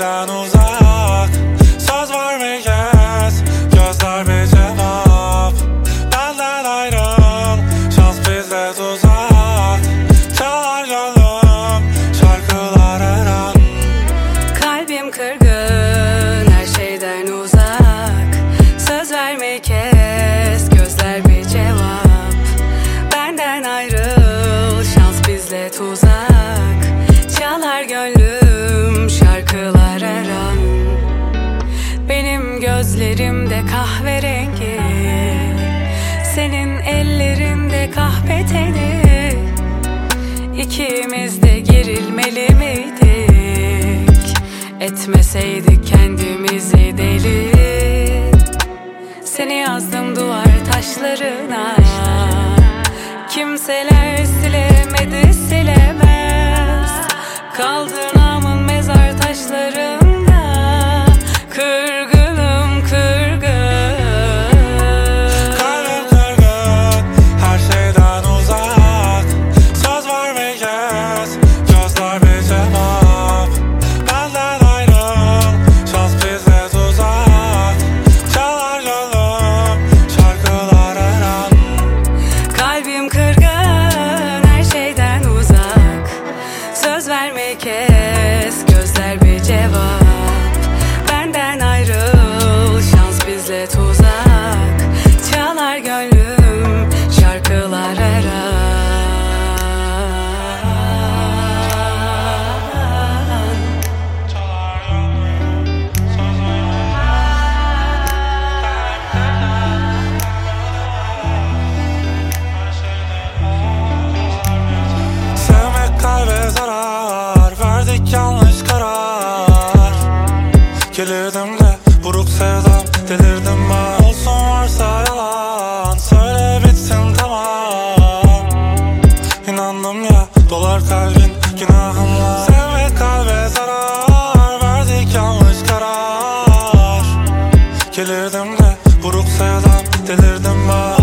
Pencereden uzak? Söz var ve yes Gözler bir cevap. Benden ayrıl Şans bize tuzak. Çalar gönlüm Şarkılar her an. Kalbim kırgın Her şeyden uzak. Söz verme kes Gözler bir cevap. Benden ayrıl Şans bizle tuzak. Çalar gönlüm gözlerimde kahverengi Senin ellerinde kahpe teni İkimiz de gerilmeli miydik? Etmeseydik kendimizi deli. Seni yazdım duvar taşlarına. Kimseler silemedi silemez. Kaldı Söz vermeyi kes gözler bir cevap Gelirdim de buruk sevdam delirdim ben. Olsun varsa yalan söyle bitsin tamam. İnandım ya dolar kalbin günahımla Sevmek kalbe zarar verdik yanlış karar. Gelirdim de buruk sevdam delirdim ben.